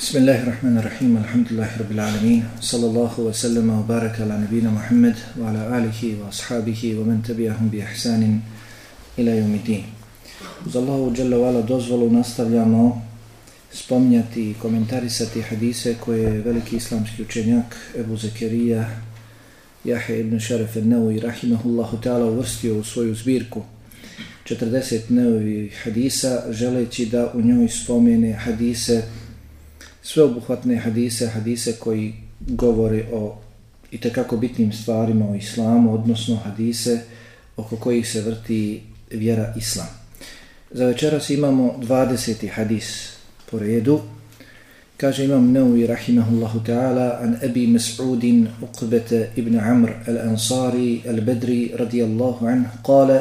بسم الله الرحمن الرحيم الحمد لله رب العالمين صلى الله وسلم وبارك على نبينا محمد وعلى آله وأصحابه ومن تبعهم بإحسان إلى يوم الدين Uz Allahu dželle vala dozvolu nastavljamo spominjati i komentarisati hadise koje je veliki islamski učenjak Ebu Zekerija Jahe ibn Šaref el Neu i Rahimahullahu ta'ala uvrstio u svoju zbirku. 40 Neu hadisa želeći da u njoj spomene hadise sveobuhvatne hadise, hadise koji govore o i tekako bitnim stvarima o islamu, odnosno hadise oko kojih se vrti vjera islam. Za večeras imamo 20. hadis po redu. Kaže imam Neuvi rahimahullahu ta'ala an Ebi Mas'udin Uqbete ibn Amr al-Ansari al-Bedri radijallahu anhu kale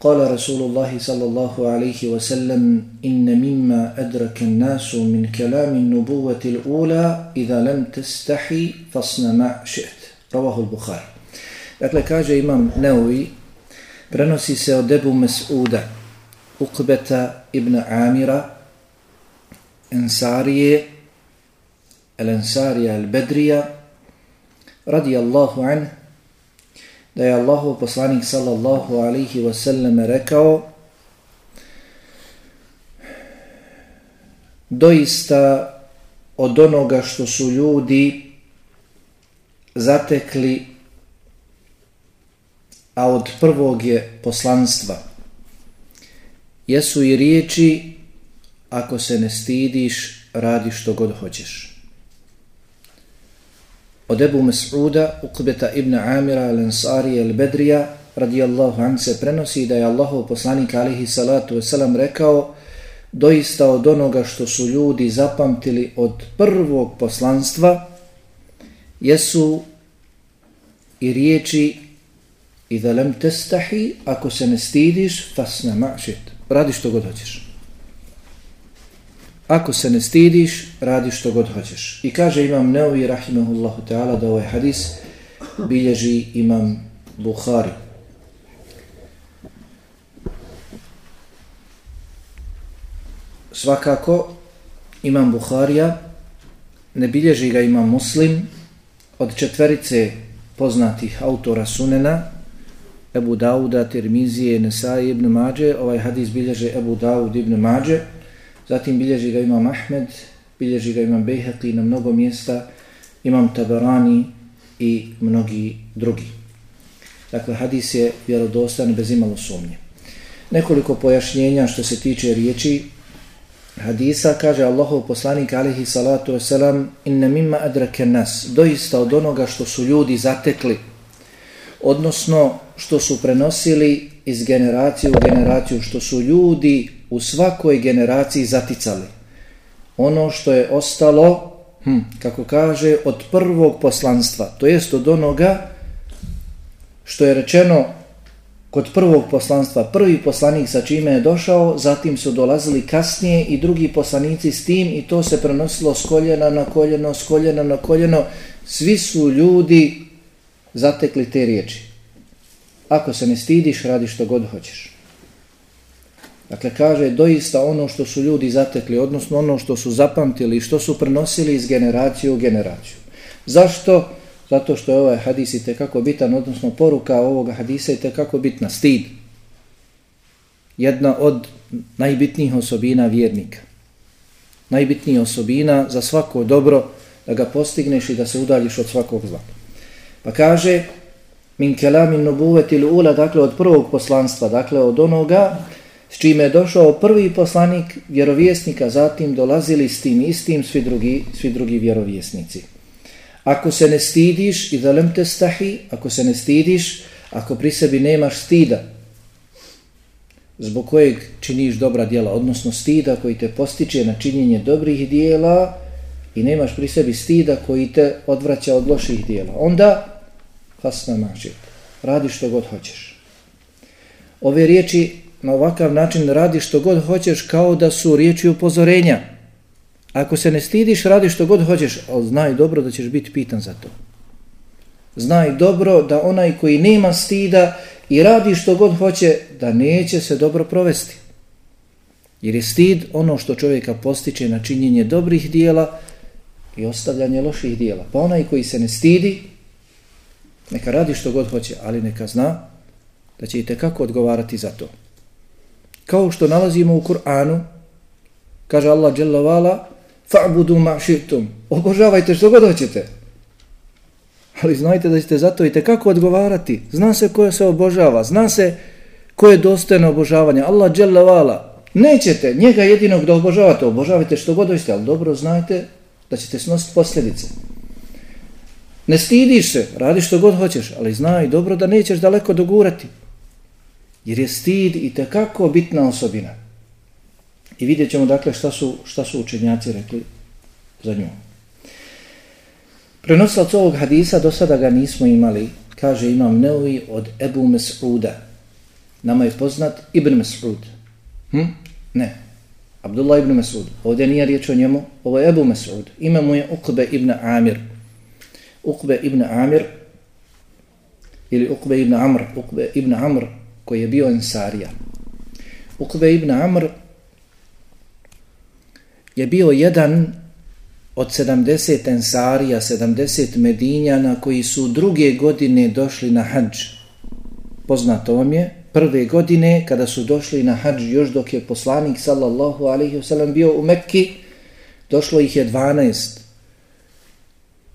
قال رسول الله صلى الله عليه وسلم إن مما أدرك الناس من كلام النبوة الأولى إذا لم تستحي فاصنع ما شئت رواه البخاري Dakle, kaže imam Neovi, prenosi se od Ebu Mes'uda, Uqbeta ibn Amira, Ensarije, El Ensarija El Bedrija, radijallahu anhu, da je Allahu poslanik sallallahu alaihi wa sallam rekao doista od onoga što su ljudi zatekli a od prvog je poslanstva. Jesu i riječi ako se ne stidiš radi što god hoćeš od Ebu Mas'uda, Uqbeta ibn Amira al-Ansari al-Bedrija, radijallahu an se prenosi da je Allahov poslanik alihi salatu wasalam rekao doista od onoga što su ljudi zapamtili od prvog poslanstva jesu i riječi i da lem testahi ako se ne stidiš fasna ma'šit radi što god hoćeš ako se ne stidiš, radi što god hoćeš. I kaže imam Neovi, rahimahullahu ta'ala, da ovaj hadis bilježi imam Bukhari. Svakako, imam Bukharija, ne bilježi ga imam Muslim, od četverice poznatih autora Sunena, Ebu Dauda, Tirmizije, Nesai ibn Mađe, ovaj hadis bilježe Ebu Daud ibn Mađe, Zatim bilježi ga imam Ahmed, bilježi ga imam Bejhaqi na mnogo mjesta, imam Tabarani i mnogi drugi. Dakle, hadis je vjerodostan bez imalo sumnje. Nekoliko pojašnjenja što se tiče riječi hadisa, kaže Allahov poslanik alihi salatu wasalam, inna mimma adrake nas, doista od onoga što su ljudi zatekli, odnosno što su prenosili iz generacije u generaciju, što su ljudi u svakoj generaciji zaticali. Ono što je ostalo, hm, kako kaže, od prvog poslanstva, to jest od onoga što je rečeno kod prvog poslanstva, prvi poslanik sa čime je došao, zatim su dolazili kasnije i drugi poslanici s tim i to se prenosilo s koljena na koljeno, s koljena na koljeno. Svi su ljudi zatekli te riječi. Ako se ne stidiš, radi što god hoćeš. Dakle, kaže, doista ono što su ljudi zatekli, odnosno ono što su zapamtili i što su prenosili iz generacije u generaciju. Zašto? Zato što je ovaj hadis i tekako bitan, odnosno poruka ovoga hadisa i tekako bitna. Stid. Jedna od najbitnijih osobina vjernika. Najbitnija osobina za svako dobro da ga postigneš i da se udaljiš od svakog zla. Pa kaže, min kelamin nubuveti ula, dakle od prvog poslanstva, dakle od onoga s čime je došao prvi poslanik vjerovjesnika, zatim dolazili s tim istim svi drugi, svi drugi vjerovjesnici. Ako se ne stidiš i da lem te stahi, ako se ne stidiš, ako pri sebi nemaš stida, zbog kojeg činiš dobra djela, odnosno stida koji te postiče na činjenje dobrih dijela i nemaš pri sebi stida koji te odvraća od loših dijela, onda hasna mašit, radi što god hoćeš. Ove riječi na ovakav način radi što god hoćeš kao da su riječi upozorenja. Ako se ne stidiš, radi što god hoćeš, ali znaj dobro da ćeš biti pitan za to. Znaj dobro da onaj koji nema stida i radi što god hoće, da neće se dobro provesti. Jer je stid ono što čovjeka postiče na činjenje dobrih dijela i ostavljanje loših dijela. Pa onaj koji se ne stidi, neka radi što god hoće, ali neka zna da će i tekako odgovarati za to. Kao što nalazimo u Kur'anu, kaže Allah Jalla vala, fa'budu ma šitum, obožavajte što god hoćete. Ali znajte da ćete zato i tekako odgovarati. Zna se ko se obožava, zna se ko je dostojno obožavanja. Allah Jalla vala, nećete njega jedinog da obožavate, obožavajte što god hoćete, ali dobro znajte da ćete snositi posljedice. Ne stidiš se, radi što god hoćeš, ali znaj dobro da nećeš daleko dogurati. Jer je stid i tekako bitna osobina. I vidjet ćemo dakle šta su, šta su učenjaci rekli za nju. Prenosilac ovog hadisa, do sada ga nismo imali, kaže imam Neuvi od Ebu Mes'uda. Nama je poznat Ibn Mes'ud. Hm? Ne. Abdullah ibn Mes'ud. Ovdje nije riječ o njemu, ovo je Ebu Mes'ud. Ime mu je Uqbe ibn Amir. Uqbe ibn Amir ili Uqbe ibn Amr, Uqbe ibn Amr koji je bio Ensarija. Ukve ibn Amr je bio jedan od 70 Ensarija, 70 Medinjana koji su druge godine došli na hađ. Poznato vam je, prve godine kada su došli na hađ još dok je poslanik sallallahu alaihi wasallam bio u Mekki, došlo ih je 12.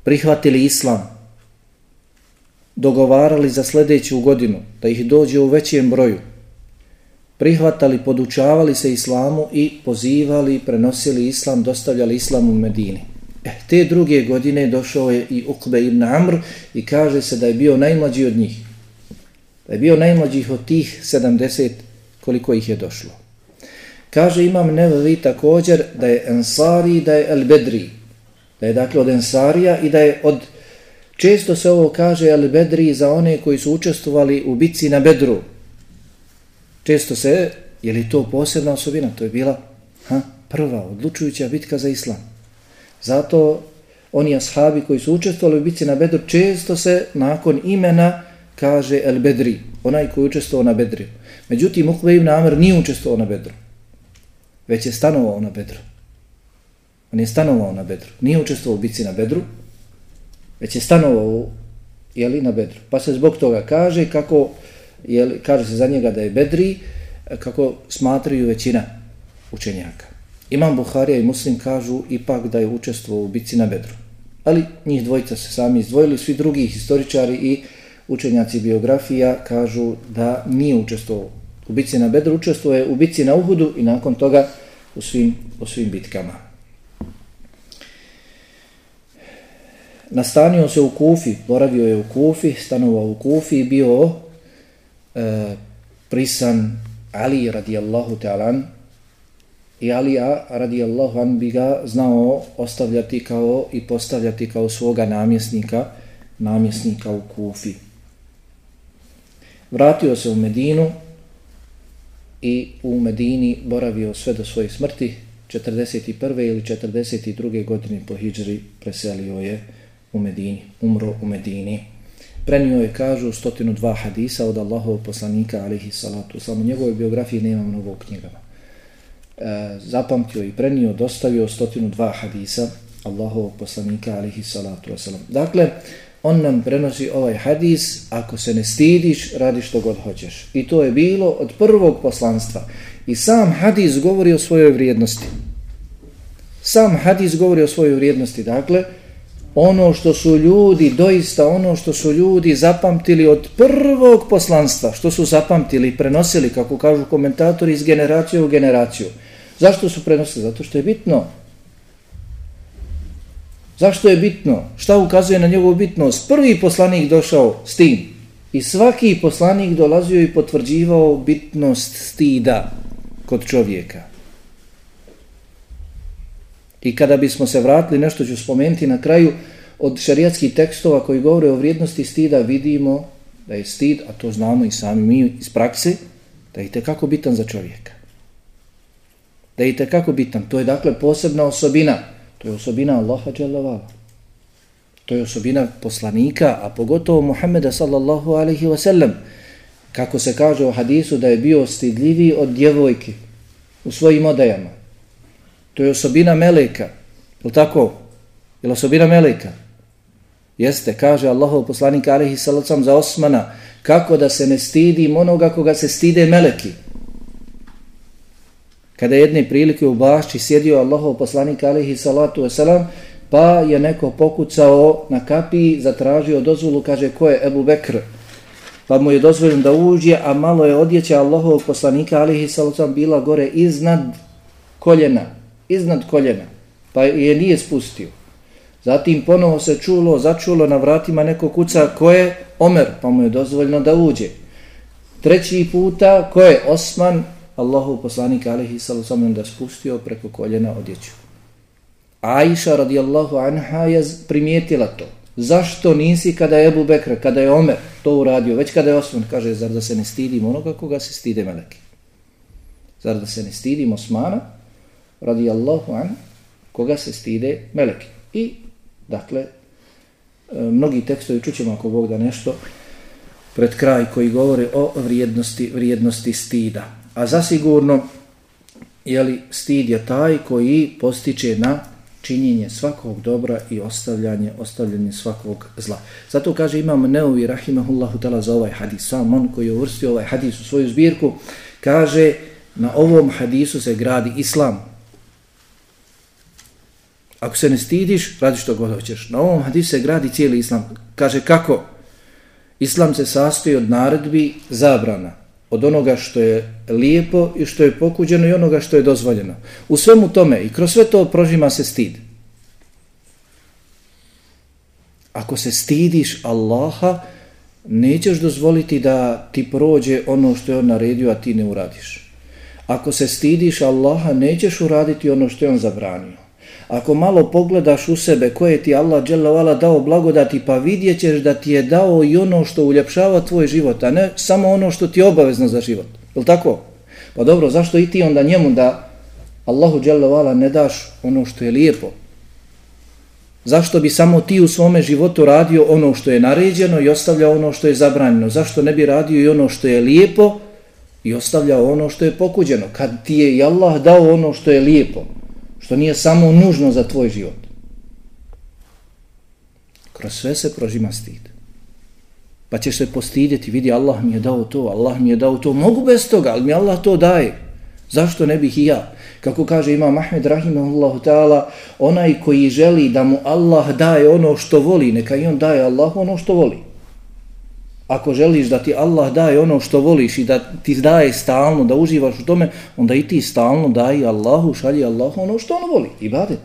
Prihvatili islam, dogovarali za sljedeću godinu da ih dođe u većem broju, prihvatali, podučavali se islamu i pozivali, prenosili islam, dostavljali islam u Medini. E, te druge godine došao je i Ukbe ibn Amr i kaže se da je bio najmlađi od njih. Da je bio najmlađih od tih 70 koliko ih je došlo. Kaže imam Nevevi također da je Ensari da je El Bedri. Da je dakle od Ensarija i da je od Često se ovo kaže El Bedri za one koji su učestvovali u bitci na Bedru. Često se, je li to posebna osobina? To je bila ha, prva, odlučujuća bitka za islam. Zato oni ashabi koji su učestvovali u bitci na Bedru, često se nakon imena kaže El Bedri, onaj koji je učestvovao na Bedri. Međutim, Ukbe ibn Amr nije učestvovao na Bedru, već je stanovao na Bedru. On je stanovao na Bedru, nije učestvovao u bitci na Bedru, već je stanovao jeli, na Bedru. Pa se zbog toga kaže kako, jeli, kaže se za njega da je Bedri, kako smatraju većina učenjaka. Imam Buharija i Muslim kažu ipak da je učestvovao u bici na Bedru. Ali njih dvojica se sami izdvojili, svi drugi historičari i učenjaci biografija kažu da nije učestvovao u bici na Bedru, učestvovao je u bici na Uhudu i nakon toga u svim, u svim bitkama. Nastanio se u Kufi, boravio je u Kufi, stanovao u Kufi i bio e, prisan Ali radijallahu ta'alan i Ali radijallahu an bi ga znao ostavljati kao i postavljati kao svoga namjesnika, namjesnika u Kufi. Vratio se u Medinu i u Medini boravio sve do svoje smrti, 41. ili 42. godine po Hidžri preselio je u Medini, umro u Medini. Prenio je, kažu, 102 hadisa od Allahovog poslanika, alihi salatu. Samo njegove biografije nema mnogo u knjigama. E, zapamtio i prenio, dostavio 102 hadisa Allahovog poslanika, alihi salatu wasalam. Dakle, on nam prenosi ovaj hadis, ako se ne stidiš, radi što god hoćeš. I to je bilo od prvog poslanstva. I sam hadis govori o svojoj vrijednosti. Sam hadis govori o svojoj vrijednosti. Dakle, ono što su ljudi, doista ono što su ljudi zapamtili od prvog poslanstva, što su zapamtili i prenosili, kako kažu komentatori, iz generacije u generaciju. Zašto su prenosili? Zato što je bitno. Zašto je bitno? Šta ukazuje na njegovu bitnost? Prvi poslanik došao s tim. I svaki poslanik dolazio i potvrđivao bitnost stida kod čovjeka. I kada bismo se vratili, nešto ću spomenuti na kraju, od šarijatskih tekstova koji govore o vrijednosti stida, vidimo da je stid, a to znamo i sami mi iz prakse, da je kako bitan za čovjeka. Da je kako bitan. To je dakle posebna osobina. To je osobina Allaha dželavala. To je osobina poslanika, a pogotovo Muhammeda sallallahu alaihi wa sallam. Kako se kaže u hadisu da je bio stidljiviji od djevojke. u svojim odajama. To je osobina meleka. Je tako? Je osobina meleka? Jeste, kaže Allahov poslanik alihi salacom za Osmana, kako da se ne stidi onoga koga se stide meleki. Kada jedne prilike u bašći sjedio Allahov poslanik alihi salatu wasalam, pa je neko pokucao na kapiji, zatražio dozvolu, kaže ko je Ebu Bekr, pa mu je dozvoljen da uđe, a malo je odjeća Allahovog poslanika alihi salacom bila gore iznad koljena, iznad koljena, pa je nije spustio. Zatim ponovo se čulo, začulo na vratima neko kuca ko je Omer, pa mu je dozvoljeno da uđe. Treći puta ko je Osman, Allahu poslanik alihi sallam da spustio preko koljena odjeću. Aisha radijallahu anha je primijetila to. Zašto nisi kada je Ebu Bekr, kada je Omer to uradio, već kada je Osman, kaže, zar da se ne stidim onoga koga se stide meleki? Zar da se ne stidim Osmana, radijallahu an, koga se stide meleki? I Dakle, e, mnogi tekstovi čućemo ako Bog da nešto pred kraj koji govore o vrijednosti, vrijednosti stida. A zasigurno, jeli, stid je taj koji postiče na činjenje svakog dobra i ostavljanje, ostavljanje svakog zla. Zato kaže imam Neovi Rahimahullahu tala za ovaj hadis, sam on koji je uvrstio ovaj hadis u svoju zbirku, kaže na ovom hadisu se gradi islam, Ako se ne stidiš, radi što god hoćeš. Na ovom hadisu se gradi cijeli islam. Kaže kako? Islam se sastoji od naredbi zabrana. Od onoga što je lijepo i što je pokuđeno i onoga što je dozvoljeno. U svemu tome i kroz sve to prožima se stid. Ako se stidiš Allaha, nećeš dozvoliti da ti prođe ono što je on naredio, a ti ne uradiš. Ako se stidiš Allaha, nećeš uraditi ono što je on zabranio. Ako malo pogledaš u sebe koje ti Allah dželavala dao blagodati, pa vidjet ćeš da ti je dao i ono što uljepšava tvoj život, a ne samo ono što ti je obavezno za život. Je tako? Pa dobro, zašto i ti onda njemu da Allahu dželavala ne daš ono što je lijepo? Zašto bi samo ti u svome životu radio ono što je naređeno i ostavljao ono što je zabranjeno? Zašto ne bi radio i ono što je lijepo i ostavljao ono što je pokuđeno? Kad ti je i Allah dao ono što je lijepo, što nije samo nužno za tvoj život. Kroz sve se prožima stid. Pa ćeš se postidjeti, vidi Allah mi je dao to, Allah mi je dao to, mogu bez toga, ali mi Allah to daje. Zašto ne bih i ja? Kako kaže Imam Ahmed Rahimahullahu ta'ala, onaj koji želi da mu Allah daje ono što voli, neka i on daje Allah ono što voli. Ako želiš da ti Allah daje ono što voliš i da ti daje stalno, da uživaš u tome, onda i ti stalno daj Allahu, šalji Allahu ono što on voli. Ibadet.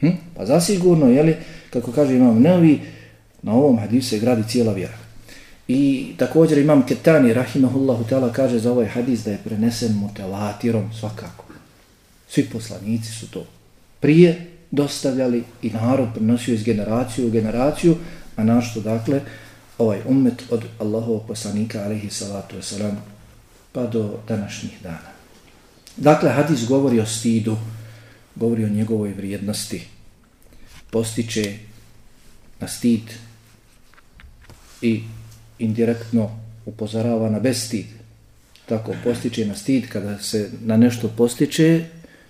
Hm? Pa zasigurno, jeli, kako kaže imam Neovi, na ovom hadisu se gradi cijela vjera. I također imam Ketani, rahimahullahu ta'ala, kaže za ovaj hadis da je prenesen mutavatirom svakako. Svi poslanici su to prije dostavljali i narod prenosio iz generaciju u generaciju, a našto dakle, ovaj ummet od Allahovog poslanika alaihi salatu wasalam pa do današnjih dana. Dakle, hadis govori o stidu, govori o njegovoj vrijednosti, postiče na stid i indirektno upozorava na bestid. Tako, postiče na stid kada se na nešto postiče,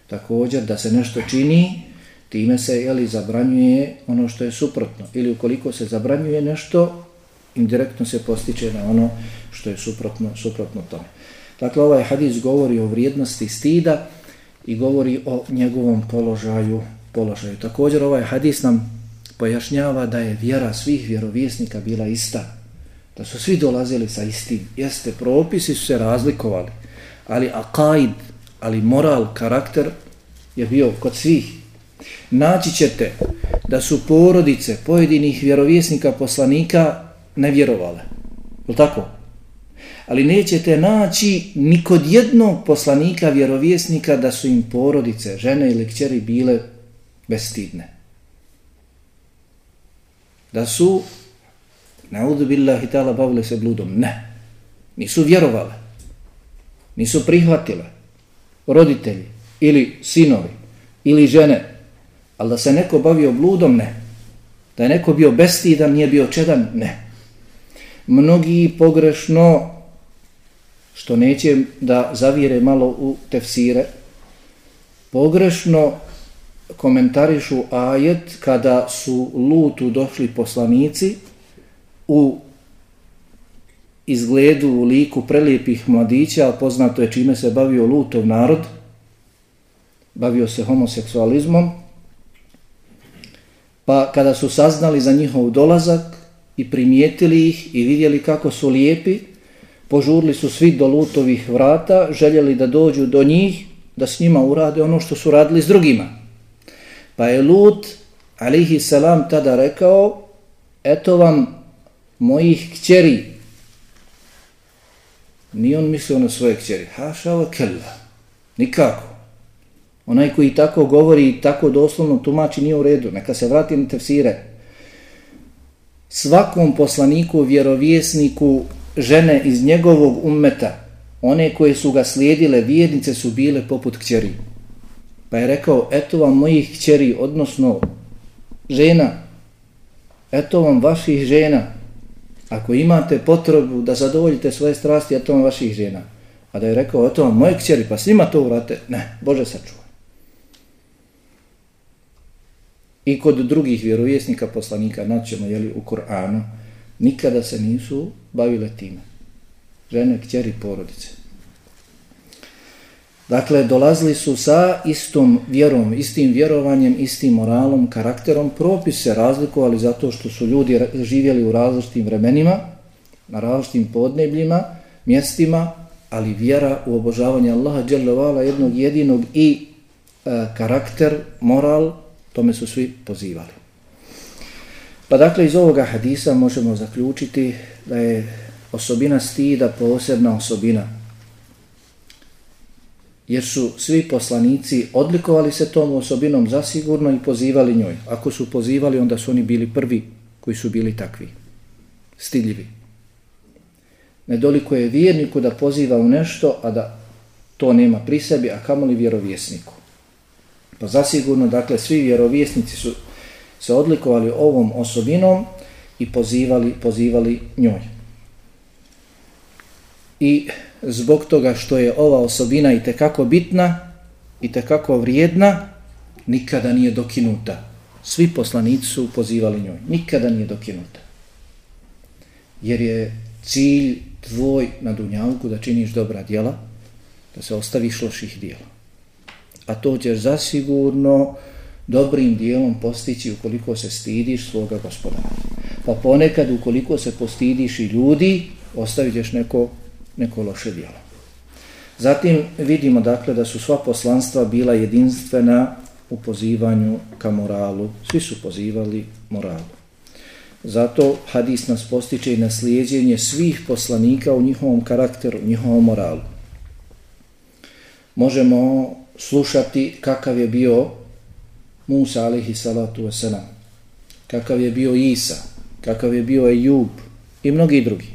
također da se nešto čini, time se jeli, zabranjuje ono što je suprotno. Ili ukoliko se zabranjuje nešto, indirektno se postiče na ono što je suprotno, suprotno tome. Dakle, ovaj hadis govori o vrijednosti stida i govori o njegovom položaju. položaju. Također ovaj hadis nam pojašnjava da je vjera svih vjerovjesnika bila ista. Da su svi dolazili sa istim. Jeste, propisi su se razlikovali. Ali akaid, ali moral, karakter je bio kod svih. Naći ćete da su porodice pojedinih vjerovjesnika poslanika ne vjerovale. Je tako? Ali nećete naći ni kod jednog poslanika, vjerovjesnika, da su im porodice, žene ili kćeri bile bestidne. Da su, na udu billahi ta'ala, bavile se bludom. Ne. Nisu vjerovale. Nisu prihvatile. Roditelji ili sinovi ili žene. Ali da se neko bavio bludom, ne. Da je neko bio bestidan, nije bio čedan, ne mnogi pogrešno što neće da zavire malo u tefsire, pogrešno komentarišu ajet kada su lutu došli poslanici u izgledu u liku prelijepih mladića, poznato je čime se bavio lutov narod, bavio se homoseksualizmom, pa kada su saznali za njihov dolazak i primijetili ih i vidjeli kako su lijepi, požurli su svi do lutovih vrata, željeli da dođu do njih, da s njima urade ono što su radili s drugima. Pa je Lut, alihi salam, tada rekao, eto vam mojih kćeri. Nije on mislio na svoje kćeri. Haša ova kella. Nikako. Onaj koji tako govori i tako doslovno tumači nije u redu. Neka se vrati na tefsire. Svakom poslaniku, vjerovjesniku, žene iz njegovog ummeta, one koje su ga slijedile, vjernice su bile poput kćeri. Pa je rekao, eto vam mojih kćeri, odnosno žena, eto vam vaših žena, ako imate potrebu da zadovoljite svoje strasti, eto vam vaših žena. A da je rekao, eto vam moje kćeri, pa svima to urate, ne, Bože sačuva. I kod drugih vjerovjesnika, poslanika, naćemo jeli, u Koranu, nikada se nisu bavile time. Žene, kćeri, porodice. Dakle, dolazili su sa istom vjerom, istim vjerovanjem, istim moralom, karakterom. Propis se razlikovali zato što su ljudi živjeli u različitim vremenima, na različitim podnebljima, mjestima, ali vjera u obožavanje Allaha dželjavala jednog jedinog i e, karakter, moral, tome su svi pozivali. Pa dakle, iz ovoga hadisa možemo zaključiti da je osobina stida posebna osobina jer su svi poslanici odlikovali se tom osobinom zasigurno i pozivali njoj. Ako su pozivali, onda su oni bili prvi koji su bili takvi, stidljivi. Nedoliko je vjerniku da poziva u nešto, a da to nema pri sebi, a kamoli vjerovjesniku. Pa zasigurno, dakle, svi vjerovjesnici su se odlikovali ovom osobinom i pozivali, pozivali njoj. I zbog toga što je ova osobina i tekako bitna i tekako vrijedna, nikada nije dokinuta. Svi poslanici su pozivali njoj. Nikada nije dokinuta. Jer je cilj tvoj na dunjavku da činiš dobra djela, da se ostaviš loših djela. A to ćeš zasigurno dobrim dijelom postići ukoliko se stidiš svoga gospodara. Pa ponekad ukoliko se postidiš i ljudi, ostavit ćeš neko neko loše djelo. Zatim vidimo dakle da su sva poslanstva bila jedinstvena u pozivanju ka moralu. Svi su pozivali moralu. Zato hadis nas postiče i naslijedjenje svih poslanika u njihovom karakteru, njihovom moralu. Možemo slušati kakav je bio Musa alihi salatu wasalam, kakav je bio Isa, kakav je bio Ejub i mnogi drugi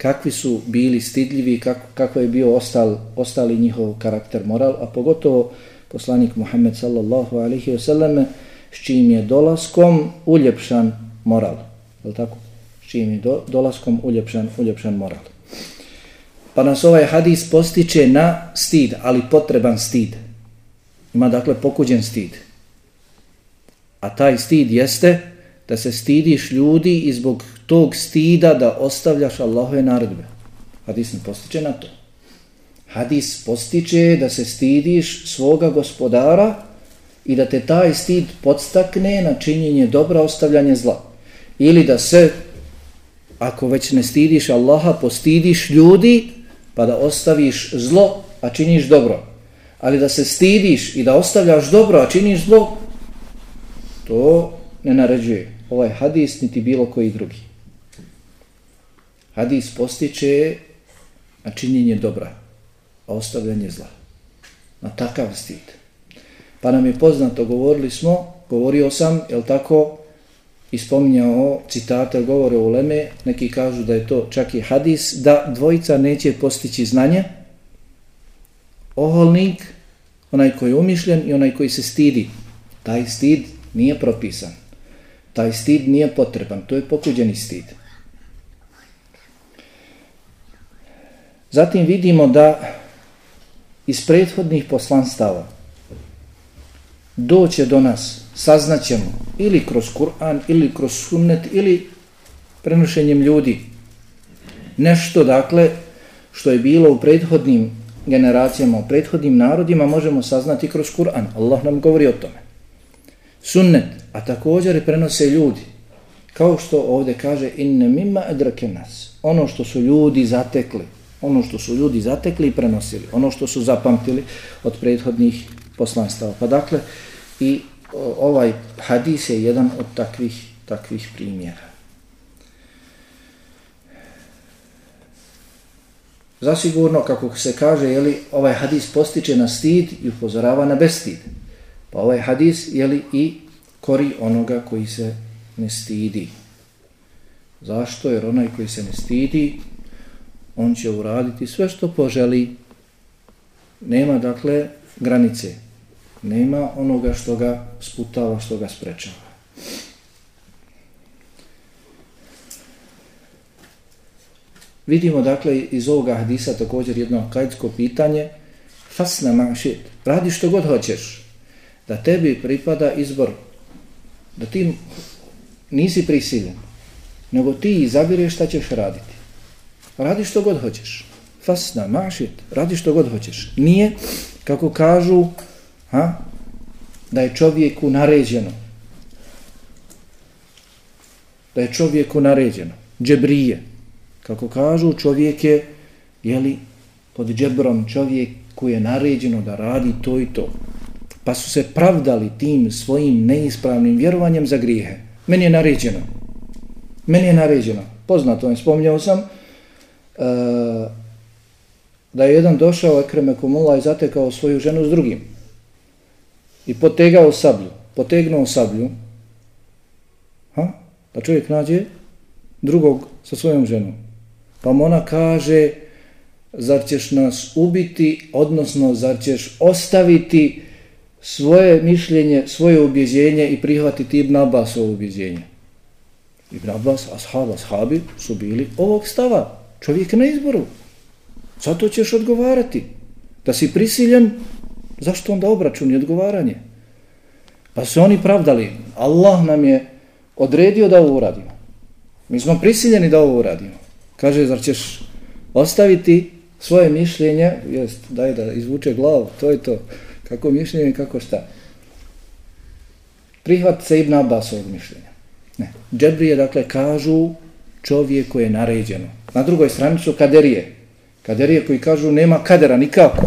kakvi su bili stidljivi, kako, kako je bio ostal, ostali njihov karakter moral, a pogotovo poslanik Muhammed sallallahu alaihi wasallam s čim je dolaskom uljepšan moral. Je tako? S čim je do, dolaskom uljepšan, uljepšan moral. Pa nas ovaj hadis postiče na stid, ali potreban stid. Ima dakle pokuđen stid. A taj stid jeste da se stidiš ljudi i zbog tog stida da ostavljaš Allahove naredbe. Hadis ne postiče na to. Hadis postiče da se stidiš svoga gospodara i da te taj stid podstakne na činjenje dobra ostavljanje zla. Ili da se, ako već ne stidiš Allaha, postidiš ljudi pa da ostaviš zlo, a činiš dobro. Ali da se stidiš i da ostavljaš dobro, a činiš zlo, to ne naređuje ovaj hadis niti bilo koji drugi. Hadis postiče na činjenje dobra, a ostavljanje zla. Na takav stid. Pa nam je poznato, govorili smo, govorio sam, je tako, ispominjao citate, govore u Leme, neki kažu da je to čak i hadis, da dvojica neće postići znanje, oholnik, onaj koji je umišljen i onaj koji se stidi. Taj stid nije propisan. Taj stid nije potreban, to je pokuđeni stid. Zatim vidimo da iz prethodnih poslanstava doće do nas, saznaćemo ili kroz Kur'an, ili kroz sunnet, ili prenošenjem ljudi. Nešto, dakle, što je bilo u prethodnim generacijama, u prethodnim narodima, možemo saznati kroz Kur'an. Allah nam govori o tome. Sunnet, a također i prenose ljudi. Kao što ovdje kaže, inne mimma edrake nas. Ono što su ljudi zatekli, ono što su ljudi zatekli i prenosili, ono što su zapamtili od prethodnih poslanstava. Pa dakle, i ovaj hadis je jedan od takvih, takvih primjera. Zasigurno, kako se kaže, jeli, ovaj hadis postiče na stid i upozorava na bestid. Pa ovaj hadis jeli, i kori onoga koji se ne stidi. Zašto? Jer onaj koji se ne stidi, on će uraditi sve što poželi. Nema, dakle, granice. Nema onoga što ga sputava, što ga sprečava. Vidimo, dakle, iz ovoga hadisa također jedno kajtsko pitanje. Fasna mašit. Radi što god hoćeš. Da tebi pripada izbor. Da ti nisi prisiljen. Nego ti izabireš šta ćeš raditi. Radi što god hoćeš. Fasna mašit. Radi što god hoćeš. Nije, kako kažu, ha, da je čovjeku naređeno. Da je čovjeku naređeno. Džebrije. Kako kažu, čovjek je, jeli, pod džebrom čovjek koji je naređeno da radi to i to. Pa su se pravdali tim svojim neispravnim vjerovanjem za grijehe. Meni je naređeno. Meni je naređeno. Poznato je, spomljao sam uh, da je jedan došao Ekreme Kumula i zatekao svoju ženu s drugim. I potegao sablju. Potegnuo sablju. Ha? Pa čovjek nađe drugog sa svojom ženom. Pa ona kaže, zar ćeš nas ubiti, odnosno zar ćeš ostaviti svoje mišljenje, svoje ubjeđenje i prihvatiti Ibn Abbasovo ubjeđenje. Ibn Abbas, ashab, ashabi su bili ovog stava. Čovjek na izboru. Zato ćeš odgovarati. Da si prisiljen, zašto onda obračun i odgovaranje? Pa su oni pravdali. Allah nam je odredio da ovo uradimo. Mi smo prisiljeni da ovo uradimo. Kaže, zar ćeš ostaviti svoje mišljenje, jest, daj da izvuče glavu, to je to, kako mišljenje, kako šta. Prihvat se Ibn Abbas ovog mišljenja. Ne. Džebrije, dakle, kažu čovjeku je naređeno. Na drugoj strani su kaderije. Kaderije koji kažu nema kadera nikako.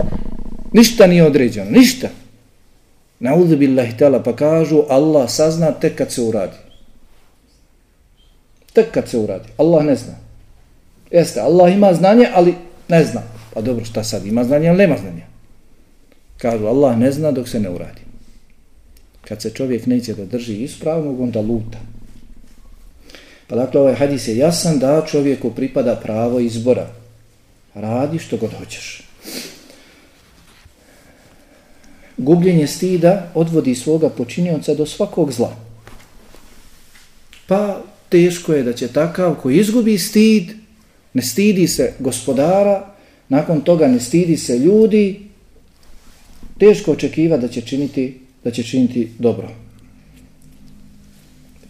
Ništa nije određeno, ništa. Naudu billahi tala pa kažu Allah sazna tek kad se uradi. Tek kad se uradi. Allah ne zna. Jeste, Allah ima znanje, ali ne zna. Pa dobro, šta sad, ima znanje ali nema znanja? Kažu, Allah ne zna dok se ne uradi. Kad se čovjek neće da drži ispravnog, onda luta. Pa dakle, ovaj hadis je jasan da čovjeku pripada pravo izbora. Radi što god hoćeš. Gubljenje stida odvodi svoga počinioca do svakog zla. Pa teško je da će takav koji izgubi stid, ne stidi se gospodara, nakon toga ne stidi se ljudi, teško očekiva da će činiti da će činiti dobro.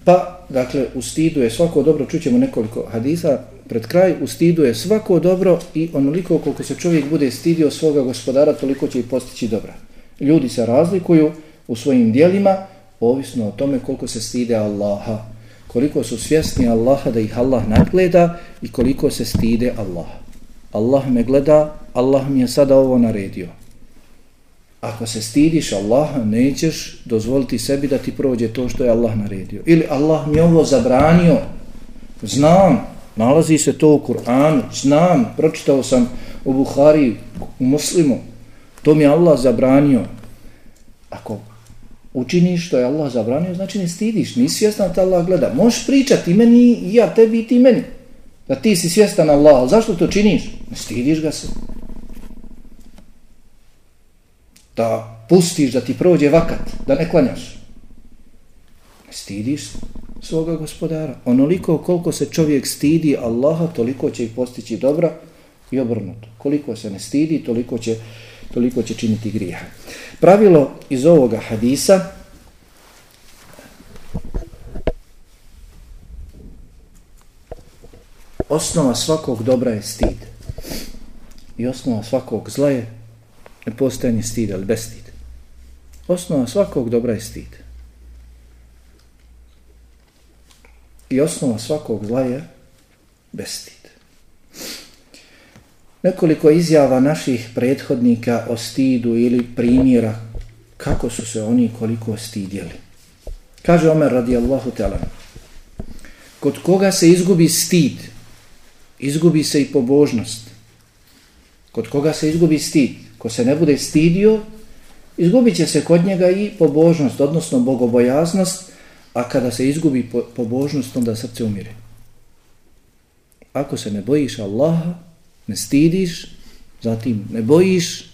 Pa, dakle, u stidu je svako dobro, čućemo nekoliko hadisa, pred kraj, u stidu je svako dobro i onoliko koliko se čovjek bude stidio svoga gospodara, toliko će i postići dobra. Ljudi se razlikuju u svojim dijelima, ovisno o tome koliko se stide Allaha koliko su svjesni Allaha da ih Allah nadgleda i koliko se stide Allah. Allah me gleda, Allah mi je sada ovo naredio. Ako se stidiš Allaha, nećeš dozvoliti sebi da ti prođe to što je Allah naredio. Ili Allah mi ovo zabranio, znam, nalazi se to u Kur'anu, znam, pročitao sam u Buhari, u Muslimu, to mi Allah zabranio. Ako učiniš što je Allah zabranio, znači ne stidiš, nisi svjestan da Allah gleda. Možeš pričati meni i ja, tebi i ti meni. Da ti si svjestan Allah, ali zašto to činiš? Ne stidiš ga se. Da pustiš da ti prođe vakat, da ne klanjaš. Ne stidiš svoga gospodara. Onoliko koliko se čovjek stidi Allaha, toliko će i postići dobra I obrnuto. Koliko se ne stidi, toliko će, toliko će činiti grijeha. Pravilo iz ovoga hadisa osnova svakog dobra je stid. I osnova svakog zla je nepostajanje stida, ili bez stida. Osnova svakog dobra je stid. I osnova svakog zla je bestid. Nekoliko izjava naših prethodnika o stidu ili primjera kako su se oni koliko stidjeli. Kaže Omer radijallahu ta'ala Kod koga se izgubi stid, izgubi se i pobožnost. Kod koga se izgubi stid, ko se ne bude stidio, izgubit će se kod njega i pobožnost, odnosno bogobojaznost, A kada se izgubi pobožnost, onda srce umire. Ako se ne bojiš Allaha, ne stidiš, zatim ne bojiš,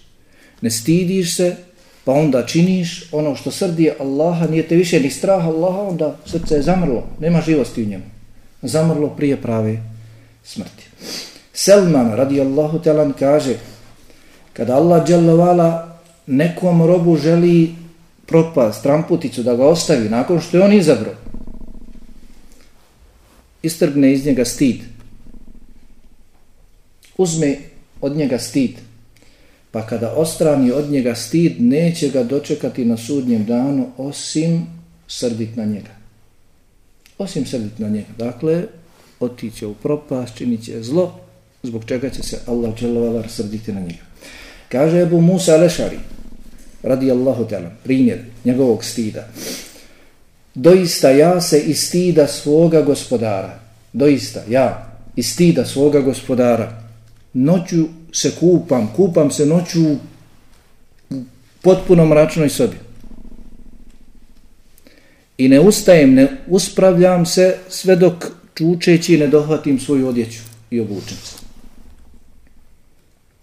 ne stidiš se, pa onda činiš ono što srdi Allaha, nije te više ni strah Allaha, onda srce je zamrlo, nema živosti u njemu. Zamrlo prije prave smrti. Selman radijallahu talan kaže, kada Allah dželovala nekom robu želi propast, tramputicu, da ga ostavi nakon što je on izabrao. Istrgne iz njega stid. Uzme od njega stid. Pa kada ostrani od njega stid, neće ga dočekati na sudnjem danu osim srdit na njega. Osim srdit na njega. Dakle, otiće u propast, činit će zlo, zbog čega će se Allah dželovala srditi na njega. Kaže Ebu Musa Lešari, radi Allahu ta'ala, primjer njegovog stida. Doista ja se iz stida svoga gospodara, doista ja iz stida svoga gospodara, noću se kupam, kupam se noću u potpuno mračnoj sobi. I ne ustajem, ne uspravljam se sve dok čučeći ne dohvatim svoju odjeću i obučem se.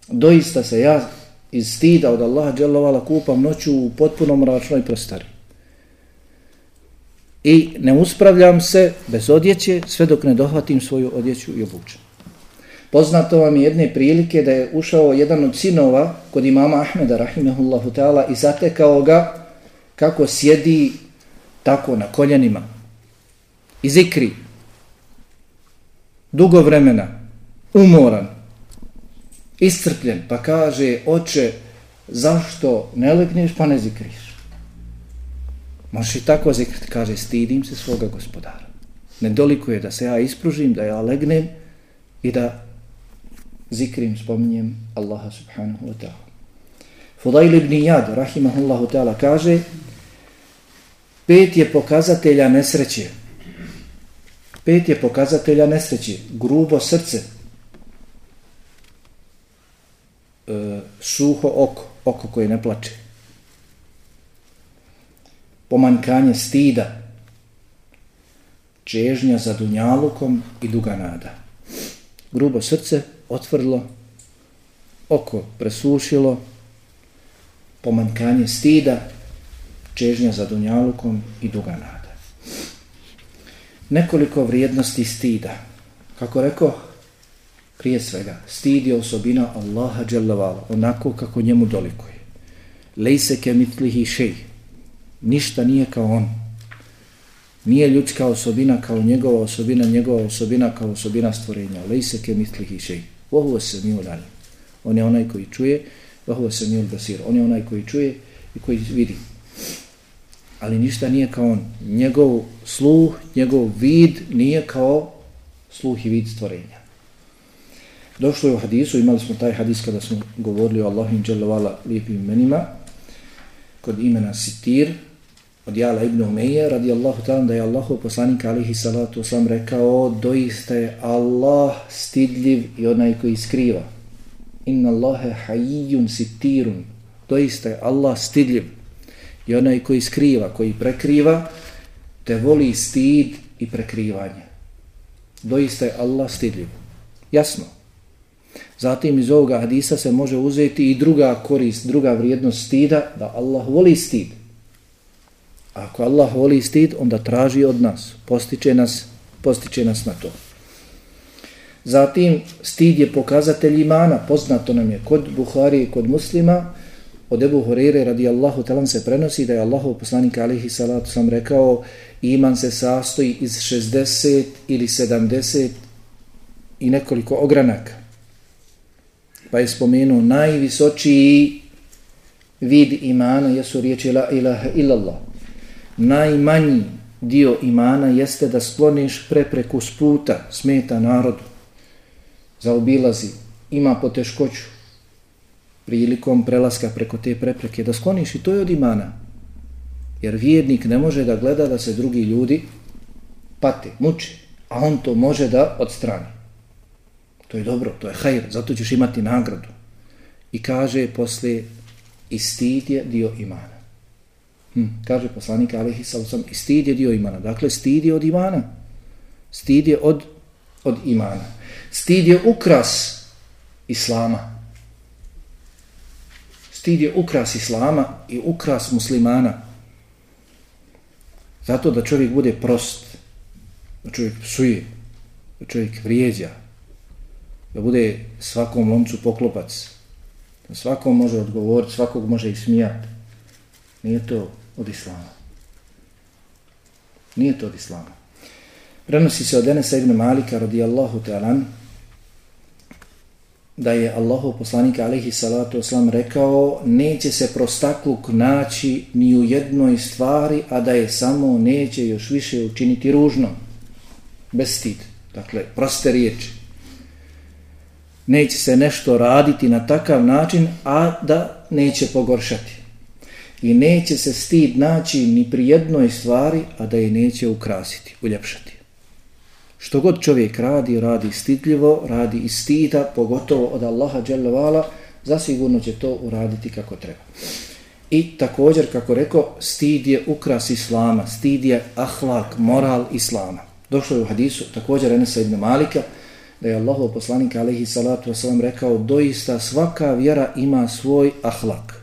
Doista se ja iz stida od Allaha dželovala kupam noću u potpuno mračnoj prostari. I ne uspravljam se bez odjeće sve dok ne dohvatim svoju odjeću i obučem. Poznato vam je jedne prilike da je ušao jedan od sinova kod imama Ahmeda rahimehullahu ta'ala i zatekao ga kako sjedi tako na koljenima. I zikri. Dugo vremena, umoran, iscrpljen, pa kaže, oče, zašto ne legneš pa ne zikriš? Možeš i tako zikriti, kaže, stidim se svoga gospodara. Ne doliko je da se ja ispružim, da ja legnem i da zikrim, spominjem Allaha subhanahu wa ta'ala. Fudail ibn Iyad, rahimahullahu ta'ala, kaže, pet je pokazatelja nesreće. Pet je pokazatelja nesreće. Grubo srce, e, suho oko, oko koje ne plače. Pomankanje stida, čežnja za dunjalukom i duga nada. Grubo srce otvrlo, oko presušilo, pomankanje stida, čežnja za dunjalukom i duga nada. Nekoliko vrijednosti stida. Kako rekao, prije svega, stid je osobina Allaha dželavala, onako kako njemu dolikuje. Lejse ke mitlihi šej, ništa nije kao on. Nije ljudska osobina kao njegova osobina, njegova osobina kao osobina stvorenja. Lejse ke mitlihi šej. Vohuo se mi udali. On je onaj koji čuje, vohuo se mi basir. On je onaj koji čuje i koji vidi. Ali ništa nije kao on. Njegov sluh, njegov vid nije kao sluh i vid stvorenja. Došlo je u hadisu, imali smo taj hadis kada smo govorili o Allahu in dželovala lijepim imenima, kod imena Sitir, od Jala ibn Umeje, radi Allahu ta'ala, da je Allahu poslanik alihi salatu sam rekao, doista je Allah stidljiv i onaj koji skriva. Inna Allahe hajijun sitirun, doista je Allah stidljiv i onaj koji skriva, koji prekriva, te voli stid i prekrivanje. Doista je Allah stidljiv. Jasno. Zatim iz ovoga hadisa se može uzeti i druga korist, druga vrijednost stida, da Allah voli stid. Ako Allah voli stid, onda traži od nas, postiče nas, postiče nas na to. Zatim, stid je pokazatelj imana, poznato nam je kod Buhari i kod muslima, od Ebu Horeire radijallahu talan se prenosi da je Allahov poslanik alihi salatu sam rekao iman se sastoji iz 60 ili 70 i nekoliko ogranaka. Pa je spomenuo najvisočiji vid imana jesu riječi la ilaha illallah. Najmanji dio imana jeste da skloniš prepreku s puta, smeta narodu, zaobilazi, ima poteškoću prilikom prelaska preko te prepreke, da skloniš i to je od imana. Jer vjernik ne može da gleda da se drugi ljudi pate, muče, a on to može da odstrani. To je dobro, to je hajr, zato ćeš imati nagradu. I kaže posle, i stid je dio imana. Hm, kaže poslanik Alihi Salusam, i stid je dio imana. Dakle, stid je od imana. Stid je od, od imana. Stid je ukras islama. Stid je ukras islama i ukras muslimana. Zato da čovjek bude prost, da čovjek psuje, da čovjek vrijeđa, da bude svakom lomcu poklopac, da svakom može odgovoriti, svakog može ismijati. Nije to od islama. Nije to od islama. Prenosi se od Enesa ibn Malika radijallahu ta'alan da je Allahov poslanik alaihi salatu oslam rekao neće se prostakluk naći ni u jednoj stvari, a da je samo neće još više učiniti ružno. Bez stid. Dakle, proste riječi. Neće se nešto raditi na takav način, a da neće pogoršati. I neće se stid naći ni pri jednoj stvari, a da je neće ukrasiti, uljepšati. Što god čovjek radi, radi stidljivo, radi iz stida, pogotovo od Allaha dželovala, zasigurno će to uraditi kako treba. I također, kako rekao, stid je ukras Islama, stid je ahlak, moral Islama. Došlo je u hadisu, također Enesa ibn Malika, da je Allahov poslanik alaihi salatu wasalam rekao, doista svaka vjera ima svoj ahlak,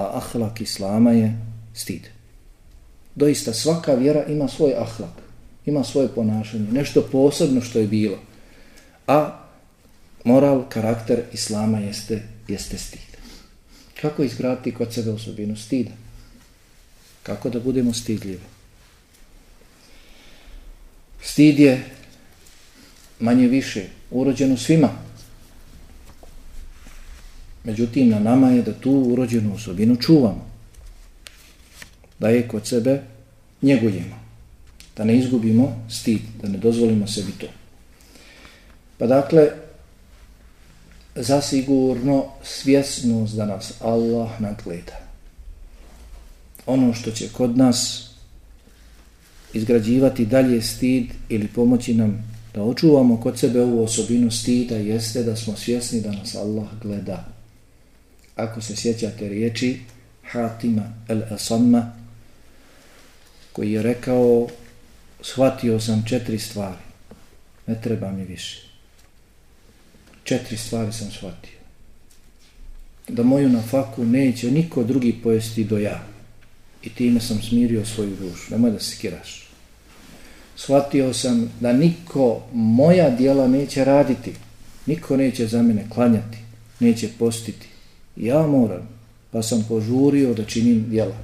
a ahlak Islama je stid. Doista svaka vjera ima svoj ahlak ima svoje ponašanje, nešto posebno što je bilo. A moral, karakter Islama jeste, jeste stid. Kako izgraditi kod sebe osobinu stida? Kako da budemo stidljivi? Stid je manje više urođeno svima. Međutim, na nama je da tu urođenu osobinu čuvamo. Da je kod sebe njegujemo da ne izgubimo stid, da ne dozvolimo sebi to. Pa dakle, zasigurno svjesnost da nas Allah nadgleda. Ono što će kod nas izgrađivati dalje stid ili pomoći nam da očuvamo kod sebe ovu osobinu stida jeste da smo svjesni da nas Allah gleda. Ako se sjećate riječi Hatima el-Asamma koji je rekao shvatio sam četiri stvari. Ne treba mi više. Četiri stvari sam shvatio. Da moju nafaku neće niko drugi pojesti do ja. I time sam smirio svoju dušu. Nemoj da se kiraš. Shvatio sam da niko moja dijela neće raditi. Niko neće za mene klanjati. Neće postiti. Ja moram. Pa sam požurio da činim djela.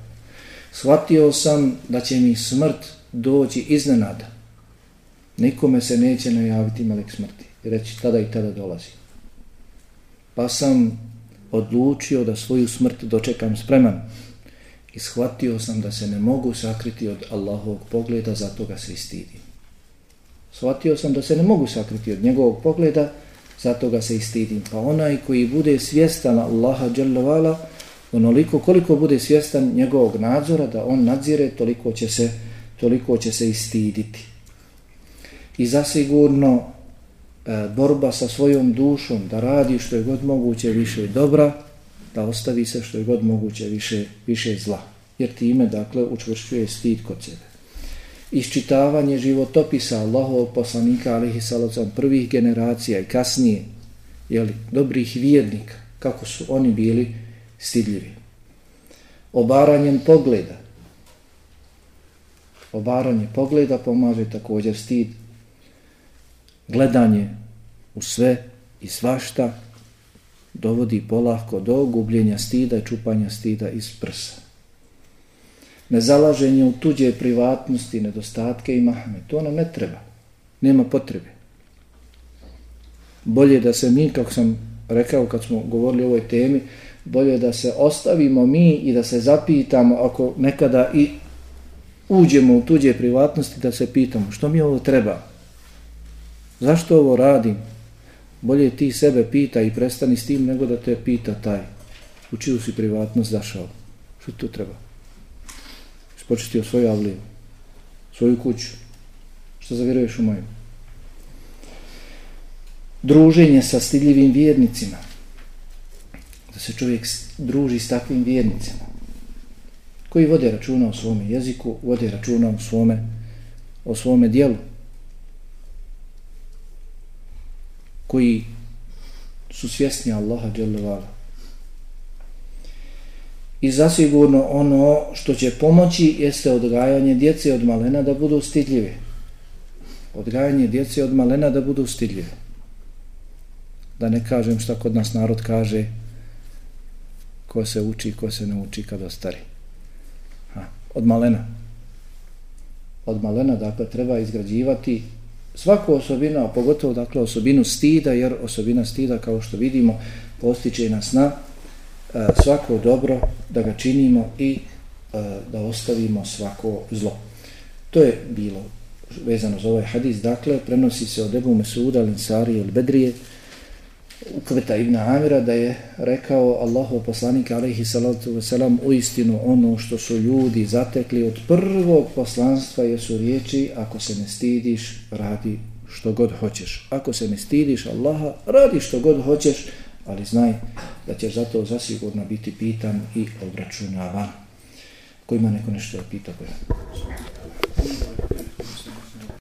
Shvatio sam da će mi smrt doći iznenada. Nikome se neće najaviti melek smrti reći tada i tada dolazi. Pa sam odlučio da svoju smrt dočekam spreman i shvatio sam da se ne mogu sakriti od Allahovog pogleda, zato ga se stidim. Shvatio sam da se ne mogu sakriti od njegovog pogleda, zato ga se istidim. Pa onaj koji bude svjestan Allaha dželavala, onoliko koliko bude svjestan njegovog nadzora, da on nadzire, toliko će se toliko će se istiditi. I zasigurno e, borba sa svojom dušom, da radi što je god moguće više dobra, da ostavi se što je god moguće više, više zla. Jer time, dakle, učvršćuje stid kod sebe. Iščitavanje životopisa Allahov poslanika, alihi salacom, prvih generacija i kasnije, jeli, dobrih vjernika, kako su oni bili stidljivi. Obaranjem pogleda, obaranje pogleda pomaže također stid, gledanje u sve i svašta dovodi polahko do gubljenja stida i čupanja stida iz prsa. Nezalaženje u tuđe privatnosti, nedostatke i mahme, to nam ne treba. Nema potrebe. Bolje da se mi, kako sam rekao kad smo govorili o ovoj temi, bolje da se ostavimo mi i da se zapitamo ako nekada i uđemo u tuđe privatnosti da se pitamo što mi ovo treba? Zašto ovo radim? Bolje ti sebe pita i prestani s tim nego da te pita taj u čiju si privatnost zašao. Što to treba? Počistio svoju avliju svoju kuću. Što zavjeruješ u moju? Druženje sa stidljivim vjernicima. Da se čovjek druži s takvim vjernicima. Koji vode računa o svome jeziku, vode računa o svome, o svome dijelu, koji su svjesni Allaha dželevala. I zasigurno ono što će pomoći jeste odgajanje djece od malena da budu stidljive. Odgajanje djece od malena da budu stidljive. Da ne kažem šta kod nas narod kaže ko se uči, ko se ne uči kad ostari od malena. Od malena, dakle, treba izgrađivati svaku osobinu, a pogotovo, dakle, osobinu stida, jer osobina stida, kao što vidimo, postiče nas na E, svako dobro da ga činimo i e, da ostavimo svako zlo. To je bilo vezano za ovaj hadis, dakle, prenosi se od Ebu Mesuda, Linsari ili Bedrije, Ukveta ibn Amira da je rekao Allahu poslanik alaihi salatu ve selam u istinu ono što su ljudi zatekli od prvog poslanstva jesu riječi ako se ne stidiš radi što god hoćeš ako se ne stidiš Allaha radi što god hoćeš ali znaj da ćeš zato zasigurno biti pitan i obračunavan. Ko ima neko nešto da pita koja